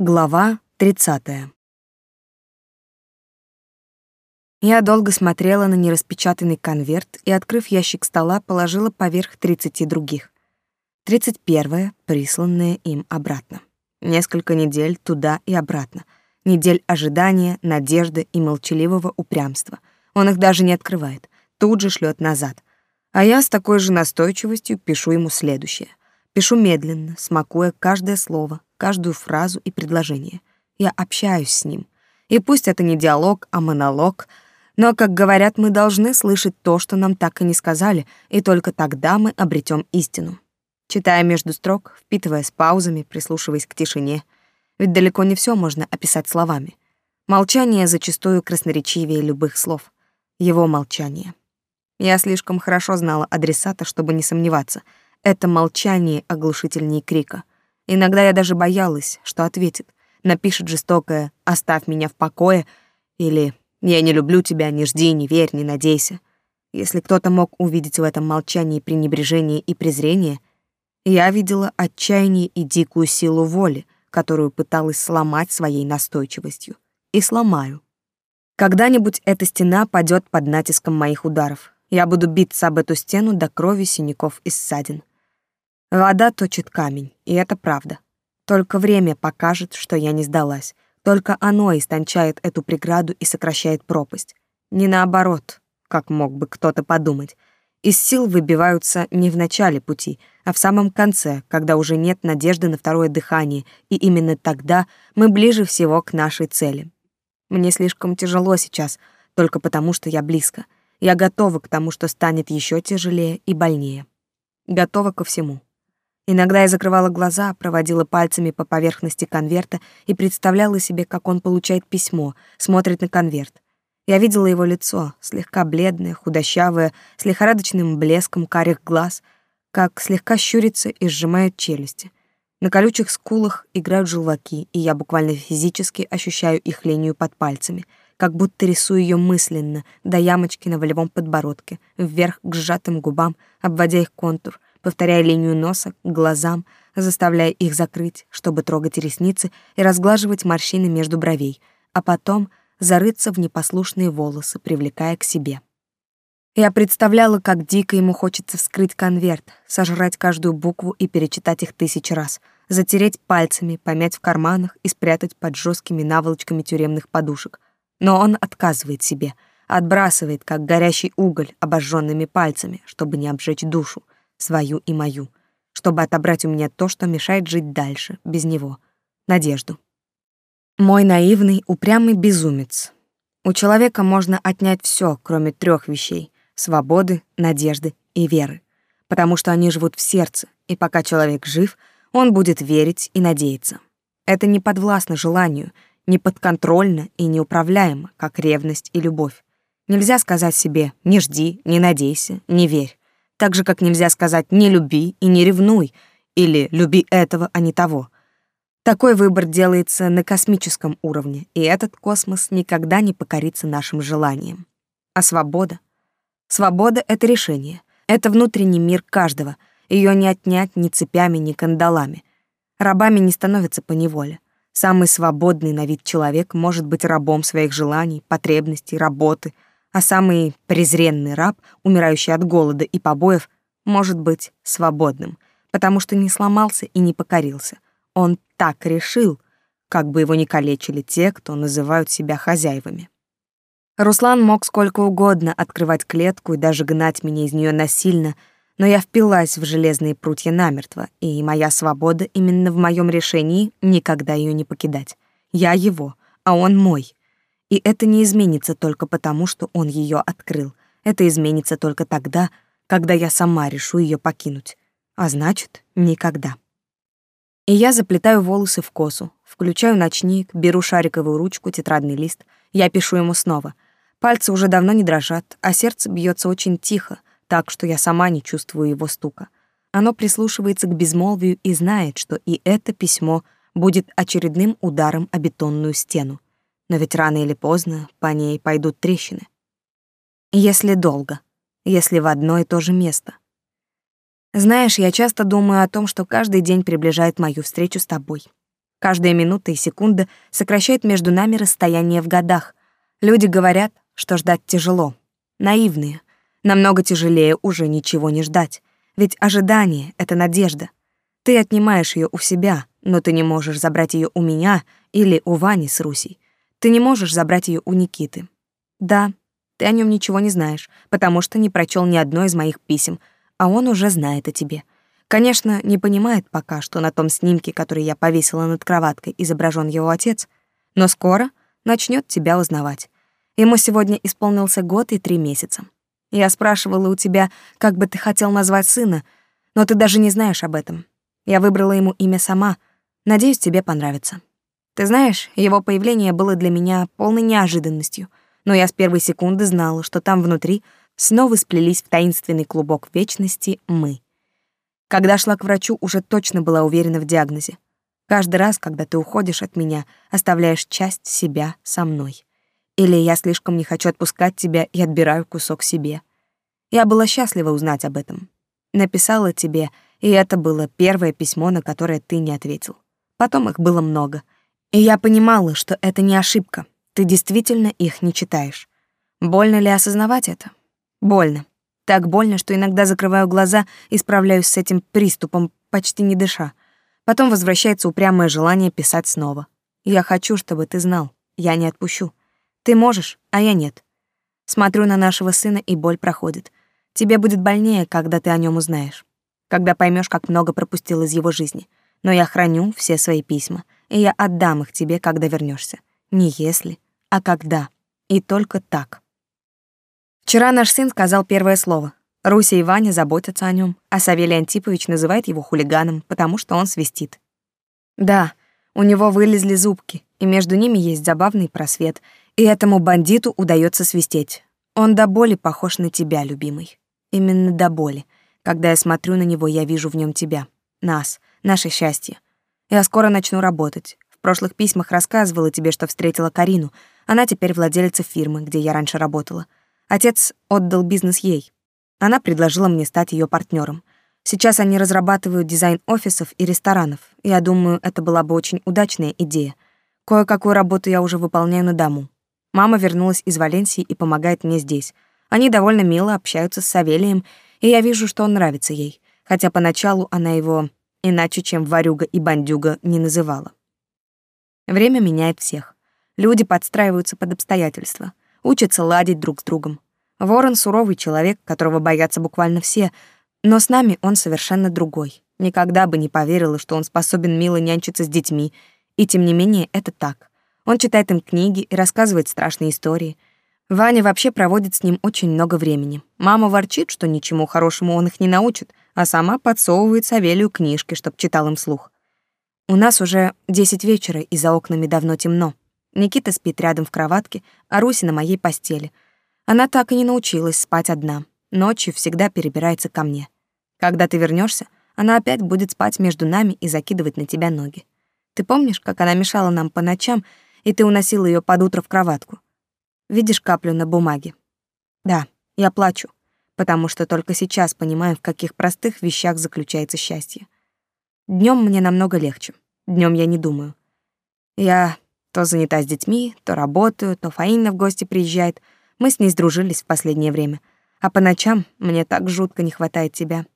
Глава 30. Я долго смотрела на нераспечатанный конверт и, открыв ящик стола, положила поверх 30 других. 31-е, присланное им обратно. Несколько недель туда и обратно. Недель ожидания, надежды и молчаливого упрямства. Он их даже не открывает, тут же шлет назад. А я с такой же настойчивостью пишу ему следующее. Пишу медленно, смакуя каждое слово, каждую фразу и предложение. Я общаюсь с ним. И пусть это не диалог, а монолог, но, как говорят, мы должны слышать то, что нам так и не сказали, и только тогда мы обретем истину. Читая между строк, впитывая с паузами, прислушиваясь к тишине, ведь далеко не все можно описать словами. Молчание зачастую красноречивее любых слов. Его молчание. Я слишком хорошо знала адресата, чтобы не сомневаться. Это молчание оглушительнее крика — Иногда я даже боялась, что ответит. Напишет жестокое «оставь меня в покое» или «я не люблю тебя, не жди, не верь, не надейся». Если кто-то мог увидеть в этом молчании пренебрежение и презрение, я видела отчаяние и дикую силу воли, которую пыталась сломать своей настойчивостью. И сломаю. Когда-нибудь эта стена падет под натиском моих ударов. Я буду биться об эту стену до крови, синяков и ссадин. Вода точит камень, и это правда. Только время покажет, что я не сдалась. Только оно истончает эту преграду и сокращает пропасть. Не наоборот, как мог бы кто-то подумать. Из сил выбиваются не в начале пути, а в самом конце, когда уже нет надежды на второе дыхание, и именно тогда мы ближе всего к нашей цели. Мне слишком тяжело сейчас, только потому что я близко. Я готова к тому, что станет еще тяжелее и больнее. Готова ко всему. Иногда я закрывала глаза, проводила пальцами по поверхности конверта и представляла себе, как он получает письмо, смотрит на конверт. Я видела его лицо, слегка бледное, худощавое, с лихорадочным блеском карих глаз, как слегка щурится и сжимает челюсти. На колючих скулах играют желваки, и я буквально физически ощущаю их линию под пальцами, как будто рисую ее мысленно, до ямочки на волевом подбородке, вверх к сжатым губам, обводя их контур, повторяя линию носа к глазам, заставляя их закрыть, чтобы трогать ресницы и разглаживать морщины между бровей, а потом зарыться в непослушные волосы, привлекая к себе. Я представляла, как дико ему хочется вскрыть конверт, сожрать каждую букву и перечитать их тысячи раз, затереть пальцами, помять в карманах и спрятать под жесткими наволочками тюремных подушек. Но он отказывает себе, отбрасывает, как горящий уголь, обожженными пальцами, чтобы не обжечь душу, свою и мою, чтобы отобрать у меня то, что мешает жить дальше, без него, надежду. Мой наивный, упрямый безумец. У человека можно отнять все, кроме трех вещей — свободы, надежды и веры, потому что они живут в сердце, и пока человек жив, он будет верить и надеяться. Это не подвластно желанию, не подконтрольно и неуправляемо, как ревность и любовь. Нельзя сказать себе «не жди, не надейся, не верь». Так же, как нельзя сказать «не люби» и «не ревнуй» или «люби этого, а не того». Такой выбор делается на космическом уровне, и этот космос никогда не покорится нашим желаниям. А свобода? Свобода — это решение. Это внутренний мир каждого. Ее не отнять ни цепями, ни кандалами. Рабами не становятся по неволе. Самый свободный на вид человек может быть рабом своих желаний, потребностей, работы — а самый презренный раб, умирающий от голода и побоев, может быть свободным, потому что не сломался и не покорился. Он так решил, как бы его ни калечили те, кто называют себя хозяевами. Руслан мог сколько угодно открывать клетку и даже гнать меня из нее насильно, но я впилась в железные прутья намертво, и моя свобода именно в моем решении никогда ее не покидать. Я его, а он мой — и это не изменится только потому, что он ее открыл. Это изменится только тогда, когда я сама решу ее покинуть. А значит, никогда. И я заплетаю волосы в косу, включаю ночник, беру шариковую ручку, тетрадный лист. Я пишу ему снова. Пальцы уже давно не дрожат, а сердце бьется очень тихо, так что я сама не чувствую его стука. Оно прислушивается к безмолвию и знает, что и это письмо будет очередным ударом о бетонную стену но ведь рано или поздно по ней пойдут трещины. Если долго, если в одно и то же место. Знаешь, я часто думаю о том, что каждый день приближает мою встречу с тобой. Каждая минута и секунда сокращает между нами расстояние в годах. Люди говорят, что ждать тяжело. Наивные. Намного тяжелее уже ничего не ждать. Ведь ожидание — это надежда. Ты отнимаешь ее у себя, но ты не можешь забрать ее у меня или у Вани с Русей. Ты не можешь забрать ее у Никиты. Да, ты о нем ничего не знаешь, потому что не прочел ни одно из моих писем, а он уже знает о тебе. Конечно, не понимает пока, что на том снимке, который я повесила над кроваткой, изображен его отец, но скоро начнет тебя узнавать. Ему сегодня исполнился год и три месяца. Я спрашивала у тебя, как бы ты хотел назвать сына, но ты даже не знаешь об этом. Я выбрала ему имя сама. Надеюсь, тебе понравится. Ты знаешь, его появление было для меня полной неожиданностью, но я с первой секунды знала, что там внутри снова сплелись в таинственный клубок вечности мы. Когда шла к врачу, уже точно была уверена в диагнозе. Каждый раз, когда ты уходишь от меня, оставляешь часть себя со мной. Или я слишком не хочу отпускать тебя и отбираю кусок себе. Я была счастлива узнать об этом. Написала тебе, и это было первое письмо, на которое ты не ответил. Потом их было много. И я понимала, что это не ошибка. Ты действительно их не читаешь. Больно ли осознавать это? Больно. Так больно, что иногда закрываю глаза и справляюсь с этим приступом, почти не дыша. Потом возвращается упрямое желание писать снова. Я хочу, чтобы ты знал. Я не отпущу. Ты можешь, а я нет. Смотрю на нашего сына, и боль проходит. Тебе будет больнее, когда ты о нем узнаешь. Когда поймешь, как много пропустил из его жизни. Но я храню все свои письма, и я отдам их тебе, когда вернешься. Не если, а когда. И только так. Вчера наш сын сказал первое слово. Руся и Ваня заботятся о нем, а Савелий Антипович называет его хулиганом, потому что он свистит. Да, у него вылезли зубки, и между ними есть забавный просвет, и этому бандиту удается свистеть. Он до боли похож на тебя, любимый. Именно до боли. Когда я смотрю на него, я вижу в нем тебя, нас, наше счастье. Я скоро начну работать. В прошлых письмах рассказывала тебе, что встретила Карину. Она теперь владелица фирмы, где я раньше работала. Отец отдал бизнес ей. Она предложила мне стать ее партнером. Сейчас они разрабатывают дизайн офисов и ресторанов. Я думаю, это была бы очень удачная идея. Кое-какую работу я уже выполняю на дому. Мама вернулась из Валенсии и помогает мне здесь. Они довольно мило общаются с Савелием, и я вижу, что он нравится ей, хотя поначалу она его иначе, чем варюга и бандюга, не называла. Время меняет всех. Люди подстраиваются под обстоятельства — учатся ладить друг с другом. Ворон — суровый человек, которого боятся буквально все, но с нами он совершенно другой. Никогда бы не поверила, что он способен мило нянчиться с детьми, и тем не менее это так. Он читает им книги и рассказывает страшные истории. Ваня вообще проводит с ним очень много времени. Мама ворчит, что ничему хорошему он их не научит, а сама подсовывает Савелию книжки, чтоб читал им вслух. У нас уже десять вечера, и за окнами давно темно. Никита спит рядом в кроватке, а Руся на моей постели. Она так и не научилась спать одна. Ночью всегда перебирается ко мне. Когда ты вернешься, она опять будет спать между нами и закидывать на тебя ноги. Ты помнишь, как она мешала нам по ночам, и ты уносила ее под утро в кроватку? Видишь каплю на бумаге? Да, я плачу, потому что только сейчас понимаю, в каких простых вещах заключается счастье. Днем мне намного легче. Днем я не думаю. Я то занята с детьми, то работаю, то Фаина в гости приезжает. Мы с ней сдружились в последнее время. А по ночам мне так жутко не хватает тебя.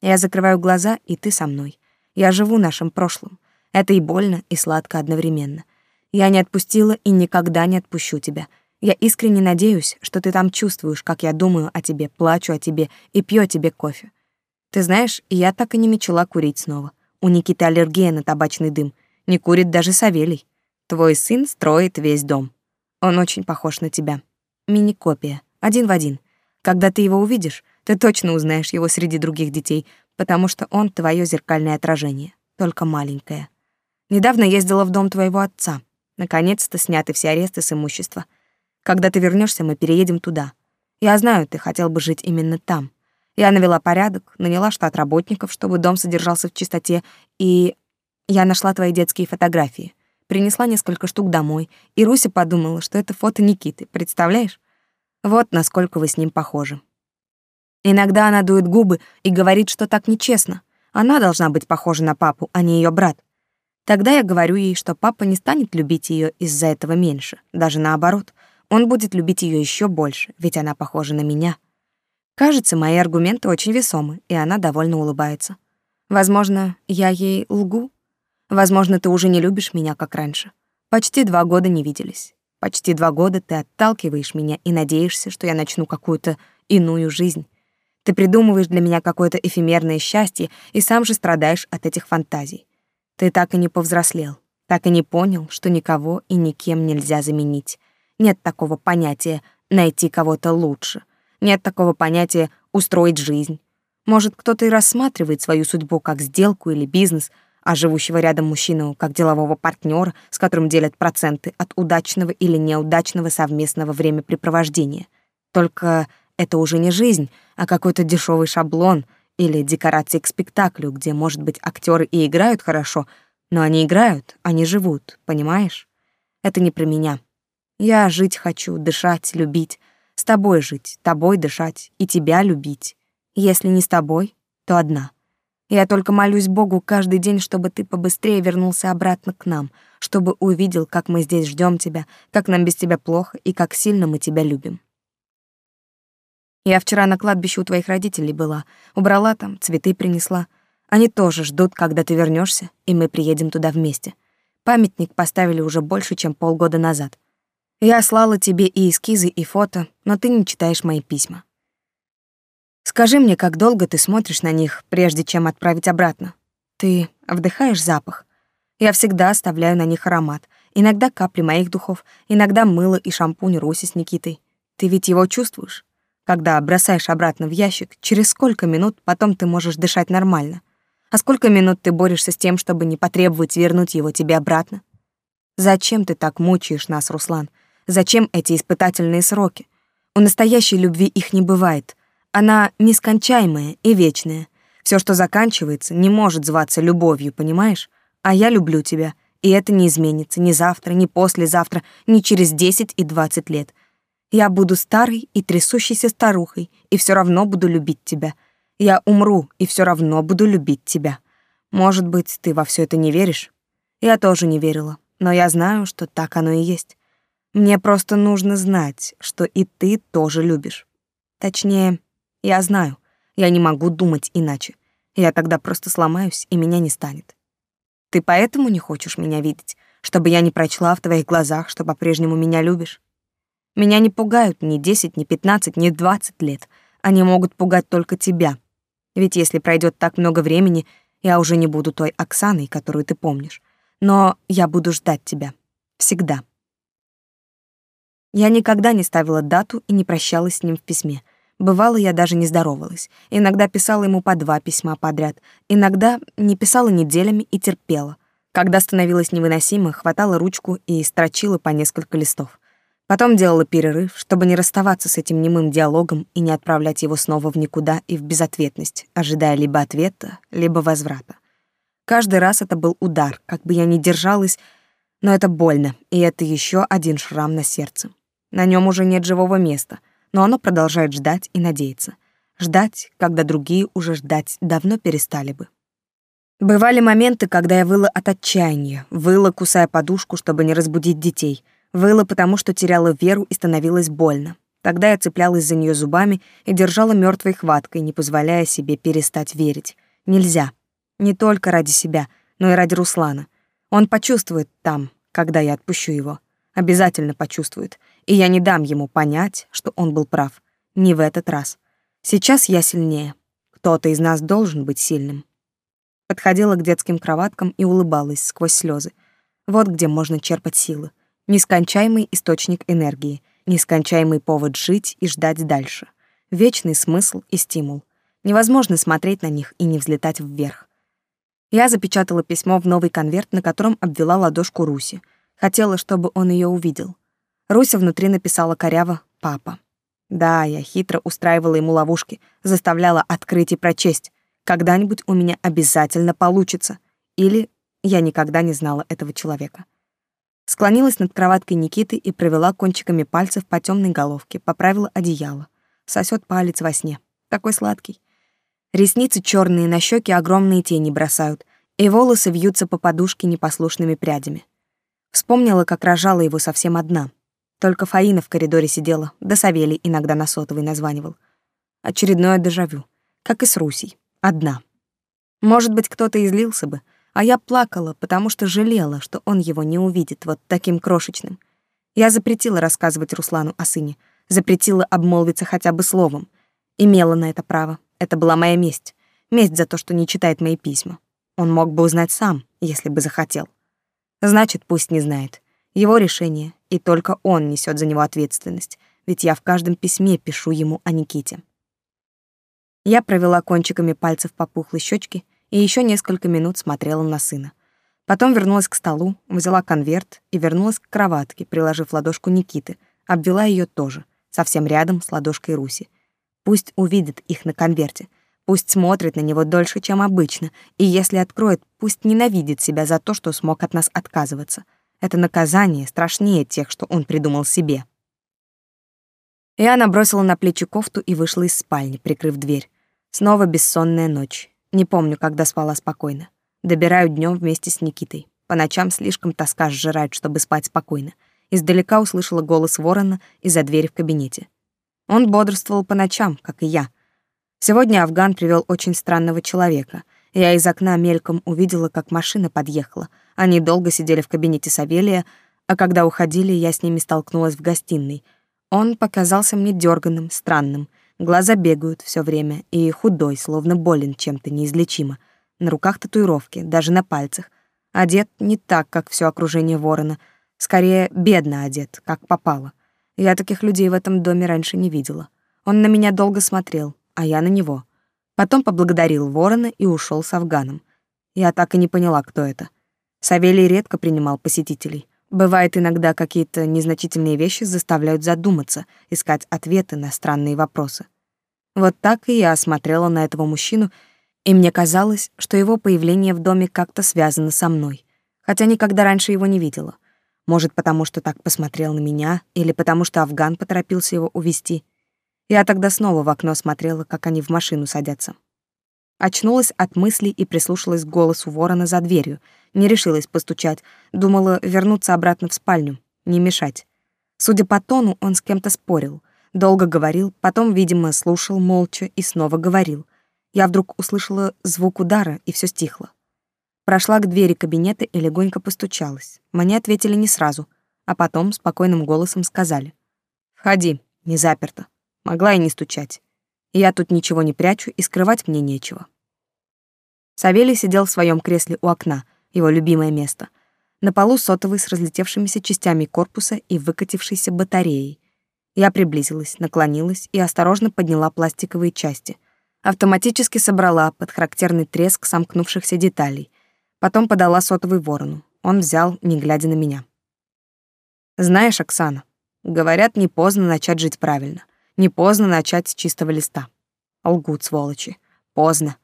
Я закрываю глаза, и ты со мной. Я живу нашим прошлым. Это и больно, и сладко одновременно. Я не отпустила и никогда не отпущу тебя. Я искренне надеюсь, что ты там чувствуешь, как я думаю о тебе, плачу о тебе и пью тебе кофе. Ты знаешь, я так и не мечла курить снова. У Никиты аллергия на табачный дым. Не курит даже Савелий. Твой сын строит весь дом. Он очень похож на тебя. Мини-копия, один в один. Когда ты его увидишь, ты точно узнаешь его среди других детей, потому что он твое зеркальное отражение, только маленькое. Недавно ездила в дом твоего отца. Наконец-то сняты все аресты с имущества. Когда ты вернешься, мы переедем туда. Я знаю, ты хотел бы жить именно там. Я навела порядок, наняла штат работников, чтобы дом содержался в чистоте, и я нашла твои детские фотографии принесла несколько штук домой, и Руся подумала, что это фото Никиты, представляешь? Вот насколько вы с ним похожи. Иногда она дует губы и говорит, что так нечестно. Она должна быть похожа на папу, а не ее брат. Тогда я говорю ей, что папа не станет любить ее из-за этого меньше, даже наоборот. Он будет любить ее еще больше, ведь она похожа на меня. Кажется, мои аргументы очень весомы, и она довольно улыбается. Возможно, я ей лгу. Возможно, ты уже не любишь меня, как раньше. Почти два года не виделись. Почти два года ты отталкиваешь меня и надеешься, что я начну какую-то иную жизнь. Ты придумываешь для меня какое-то эфемерное счастье и сам же страдаешь от этих фантазий. Ты так и не повзрослел, так и не понял, что никого и никем нельзя заменить. Нет такого понятия «найти кого-то лучше». Нет такого понятия «устроить жизнь». Может, кто-то и рассматривает свою судьбу как сделку или бизнес, а живущего рядом мужчину как делового партнера, с которым делят проценты от удачного или неудачного совместного времяпрепровождения. Только это уже не жизнь, а какой-то дешевый шаблон или декорации к спектаклю, где, может быть, актеры и играют хорошо, но они играют, они живут, понимаешь? Это не про меня. Я жить хочу, дышать, любить, с тобой жить, тобой дышать и тебя любить. Если не с тобой, то одна. Я только молюсь Богу каждый день, чтобы ты побыстрее вернулся обратно к нам, чтобы увидел, как мы здесь ждем тебя, как нам без тебя плохо и как сильно мы тебя любим. Я вчера на кладбище у твоих родителей была, убрала там, цветы принесла. Они тоже ждут, когда ты вернешься, и мы приедем туда вместе. Памятник поставили уже больше, чем полгода назад. Я слала тебе и эскизы, и фото, но ты не читаешь мои письма. Скажи мне, как долго ты смотришь на них, прежде чем отправить обратно? Ты вдыхаешь запах? Я всегда оставляю на них аромат. Иногда капли моих духов, иногда мыло и шампунь Руси с Никитой. Ты ведь его чувствуешь? Когда бросаешь обратно в ящик, через сколько минут потом ты можешь дышать нормально? А сколько минут ты борешься с тем, чтобы не потребовать вернуть его тебе обратно? Зачем ты так мучаешь нас, Руслан? Зачем эти испытательные сроки? У настоящей любви их не бывает. Она нескончаемая и вечная. Все, что заканчивается, не может зваться любовью, понимаешь? А я люблю тебя, и это не изменится ни завтра, ни послезавтра, ни через 10 и 20 лет. Я буду старой и трясущейся старухой, и все равно буду любить тебя. Я умру, и все равно буду любить тебя. Может быть, ты во все это не веришь? Я тоже не верила, но я знаю, что так оно и есть. Мне просто нужно знать, что и ты тоже любишь. Точнее, я знаю, я не могу думать иначе. Я тогда просто сломаюсь, и меня не станет. Ты поэтому не хочешь меня видеть, чтобы я не прочла в твоих глазах, что по-прежнему меня любишь? Меня не пугают ни 10, ни 15, ни 20 лет. Они могут пугать только тебя. Ведь если пройдет так много времени, я уже не буду той Оксаной, которую ты помнишь. Но я буду ждать тебя. Всегда. Я никогда не ставила дату и не прощалась с ним в письме — Бывало, я даже не здоровалась. Иногда писала ему по два письма подряд. Иногда не писала неделями и терпела. Когда становилось невыносимо, хватала ручку и строчила по несколько листов. Потом делала перерыв, чтобы не расставаться с этим немым диалогом и не отправлять его снова в никуда и в безответность, ожидая либо ответа, либо возврата. Каждый раз это был удар, как бы я ни держалась, но это больно, и это еще один шрам на сердце. На нем уже нет живого места — но оно продолжает ждать и надеяться. Ждать, когда другие уже ждать давно перестали бы. Бывали моменты, когда я выла от отчаяния, выла, кусая подушку, чтобы не разбудить детей, выла, потому что теряла веру и становилось больно. Тогда я цеплялась за нее зубами и держала мертвой хваткой, не позволяя себе перестать верить. Нельзя. Не только ради себя, но и ради Руслана. Он почувствует там, когда я отпущу его. Обязательно почувствует и я не дам ему понять, что он был прав. Не в этот раз. Сейчас я сильнее. Кто-то из нас должен быть сильным. Подходила к детским кроваткам и улыбалась сквозь слезы. Вот где можно черпать силы. Нескончаемый источник энергии, нескончаемый повод жить и ждать дальше. Вечный смысл и стимул. Невозможно смотреть на них и не взлетать вверх. Я запечатала письмо в новый конверт, на котором обвела ладошку Руси. Хотела, чтобы он ее увидел. Руся внутри написала коряво «папа». Да, я хитро устраивала ему ловушки, заставляла открыть и прочесть. Когда-нибудь у меня обязательно получится. Или я никогда не знала этого человека. Склонилась над кроваткой Никиты и провела кончиками пальцев по темной головке, поправила одеяло. Сосет палец во сне. Такой сладкий. Ресницы черные, на щеки огромные тени бросают. и волосы вьются по подушке непослушными прядями. Вспомнила, как рожала его совсем одна. Только Фаина в коридоре сидела, да Савелий иногда на сотовый названивал. Очередное дежавю, как и с Русей, одна. Может быть, кто-то излился бы, а я плакала, потому что жалела, что он его не увидит вот таким крошечным. Я запретила рассказывать Руслану о сыне, запретила обмолвиться хотя бы словом. Имела на это право. Это была моя месть. Месть за то, что не читает мои письма. Он мог бы узнать сам, если бы захотел. Значит, пусть не знает. Его решение, и только он несет за него ответственность, ведь я в каждом письме пишу ему о Никите. Я провела кончиками пальцев по пухлой щечке и еще несколько минут смотрела на сына. Потом вернулась к столу, взяла конверт и вернулась к кроватке, приложив ладошку Никиты, обвела ее тоже, совсем рядом с ладошкой Руси. Пусть увидит их на конверте, пусть смотрит на него дольше, чем обычно, и если откроет, пусть ненавидит себя за то, что смог от нас отказываться. Это наказание страшнее тех, что он придумал себе. Я набросила на плечи кофту и вышла из спальни, прикрыв дверь. Снова бессонная ночь. Не помню, когда спала спокойно. Добираю днем вместе с Никитой. По ночам слишком тоска сжирает, чтобы спать спокойно. Издалека услышала голос ворона из-за двери в кабинете. Он бодрствовал по ночам, как и я. Сегодня Афган привел очень странного человека. Я из окна мельком увидела, как машина подъехала. Они долго сидели в кабинете Савелия, а когда уходили, я с ними столкнулась в гостиной. Он показался мне дерганым, странным — Глаза бегают все время, и худой, словно болен чем-то неизлечимо. На руках татуировки, даже на пальцах. Одет не так, как все окружение ворона. Скорее, бедно одет, как попало. Я таких людей в этом доме раньше не видела. Он на меня долго смотрел, а я на него. Потом поблагодарил ворона и ушел с Афганом. Я так и не поняла, кто это. Савелий редко принимал посетителей. Бывает иногда какие-то незначительные вещи заставляют задуматься, искать ответы на странные вопросы. Вот так и я смотрела на этого мужчину, и мне казалось, что его появление в доме как-то связано со мной, хотя никогда раньше его не видела. Может, потому что так посмотрел на меня, или потому что Афган поторопился его увести. Я тогда снова в окно смотрела, как они в машину садятся. Очнулась от мыслей и прислушалась к голосу ворона за дверью. Не решилась постучать. Думала вернуться обратно в спальню, не мешать. Судя по тону, он с кем-то спорил. Долго говорил, потом, видимо, слушал молча и снова говорил. Я вдруг услышала звук удара, и все стихло. Прошла к двери кабинета и легонько постучалась. Мне ответили не сразу, а потом спокойным голосом сказали. «Входи, не заперто. Могла и не стучать. Я тут ничего не прячу, и скрывать мне нечего. Савелий сидел в своем кресле у окна, его любимое место. На полу сотовый с разлетевшимися частями корпуса и выкатившейся батареей. Я приблизилась, наклонилась и осторожно подняла пластиковые части. Автоматически собрала под характерный треск сомкнувшихся деталей. Потом подала сотовый ворону. Он взял, не глядя на меня. «Знаешь, Оксана, говорят, не поздно начать жить правильно. Не поздно начать с чистого листа. Лгут, сволочи. Поздно.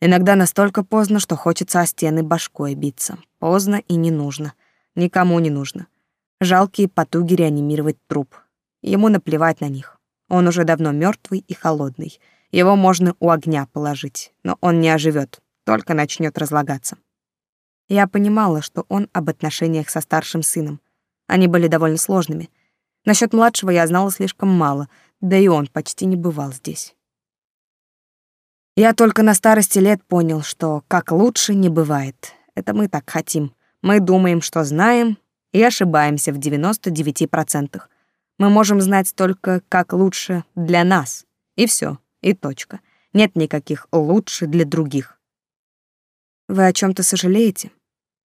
Иногда настолько поздно, что хочется о стены башкой биться. Поздно и не нужно. Никому не нужно. Жалкие потуги реанимировать труп. Ему наплевать на них. Он уже давно мертвый и холодный. Его можно у огня положить, но он не оживет, только начнет разлагаться. Я понимала, что он об отношениях со старшим сыном. Они были довольно сложными. Насчет младшего я знала слишком мало — да и он почти не бывал здесь. Я только на старости лет понял, что как лучше не бывает. Это мы так хотим. Мы думаем, что знаем, и ошибаемся в 99%. Мы можем знать только, как лучше для нас. И все, и точка. Нет никаких лучше для других. Вы о чем то сожалеете?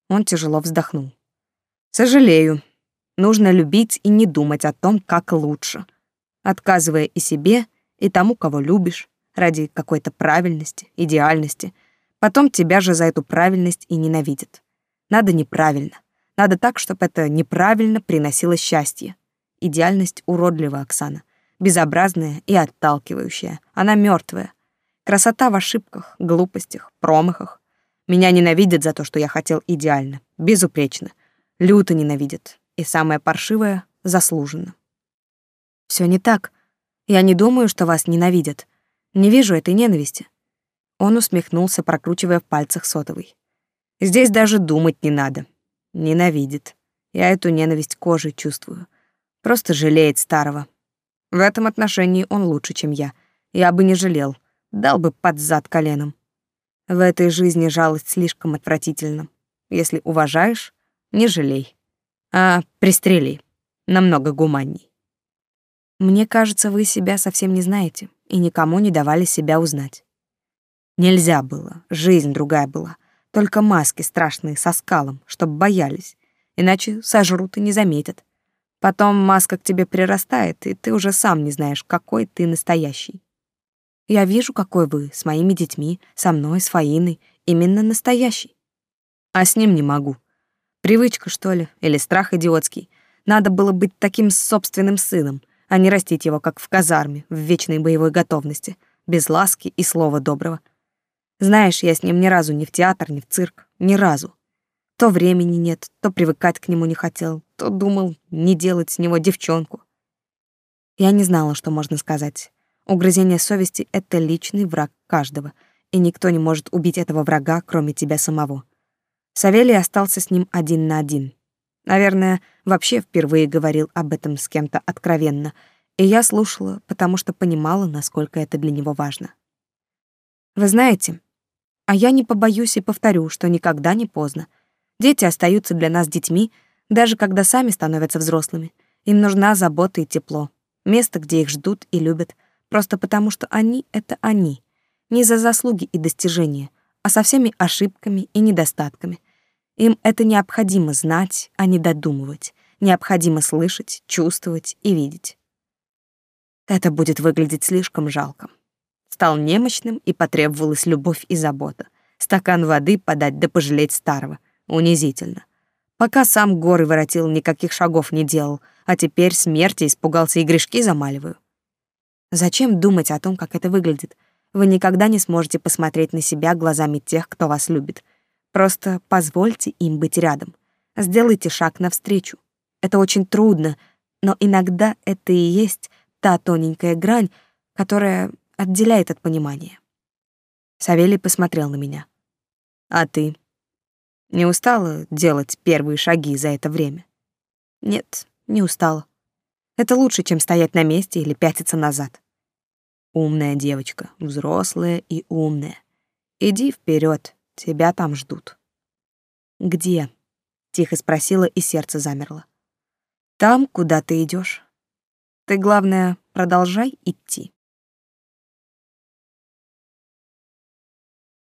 Он тяжело вздохнул. Сожалею. Нужно любить и не думать о том, как лучше отказывая и себе, и тому, кого любишь, ради какой-то правильности, идеальности. Потом тебя же за эту правильность и ненавидят. Надо неправильно. Надо так, чтобы это неправильно приносило счастье. Идеальность уродлива, Оксана. Безобразная и отталкивающая. Она мертвая. Красота в ошибках, глупостях, промахах. Меня ненавидят за то, что я хотел идеально, безупречно. Люто ненавидят. И самое паршивое — заслуженно. Все не так. Я не думаю, что вас ненавидят. Не вижу этой ненависти. Он усмехнулся, прокручивая в пальцах сотовый. Здесь даже думать не надо. Ненавидит. Я эту ненависть кожей чувствую. Просто жалеет старого. В этом отношении он лучше, чем я. Я бы не жалел. Дал бы под зад коленом. В этой жизни жалость слишком отвратительна. Если уважаешь, не жалей. А пристрели. Намного гуманней. Мне кажется, вы себя совсем не знаете и никому не давали себя узнать. Нельзя было, жизнь другая была. Только маски страшные со скалом, чтоб боялись. Иначе сожрут и не заметят. Потом маска к тебе прирастает, и ты уже сам не знаешь, какой ты настоящий. Я вижу, какой вы, с моими детьми, со мной, с Фаиной, именно настоящий. А с ним не могу. Привычка, что ли, или страх идиотский. Надо было быть таким собственным сыном, а не растить его, как в казарме, в вечной боевой готовности, без ласки и слова доброго. Знаешь, я с ним ни разу ни в театр, ни в цирк, ни разу. То времени нет, то привыкать к нему не хотел, то думал не делать с него девчонку. Я не знала, что можно сказать. Угрызение совести — это личный враг каждого, и никто не может убить этого врага, кроме тебя самого. Савелий остался с ним один на один. Наверное, вообще впервые говорил об этом с кем-то откровенно, и я слушала, потому что понимала, насколько это для него важно. Вы знаете, а я не побоюсь и повторю, что никогда не поздно. Дети остаются для нас детьми, даже когда сами становятся взрослыми. Им нужна забота и тепло, место, где их ждут и любят, просто потому что они — это они. Не за заслуги и достижения, а со всеми ошибками и недостатками. Им это необходимо знать, а не додумывать. Необходимо слышать, чувствовать и видеть. Это будет выглядеть слишком жалко стал немощным и потребовалась любовь и забота. Стакан воды подать да пожалеть старого. Унизительно. Пока сам горы воротил, никаких шагов не делал, а теперь смерти испугался и грешки замаливаю. Зачем думать о том, как это выглядит? Вы никогда не сможете посмотреть на себя глазами тех, кто вас любит. Просто позвольте им быть рядом. Сделайте шаг навстречу. Это очень трудно, но иногда это и есть та тоненькая грань, которая отделяет от понимания. Савелий посмотрел на меня. А ты не устала делать первые шаги за это время? Нет, не устала. Это лучше, чем стоять на месте или пятиться назад. Умная девочка, взрослая и умная. Иди вперед, тебя там ждут. Где? Тихо спросила, и сердце замерло. Там, куда ты идешь. Ты, главное, продолжай идти.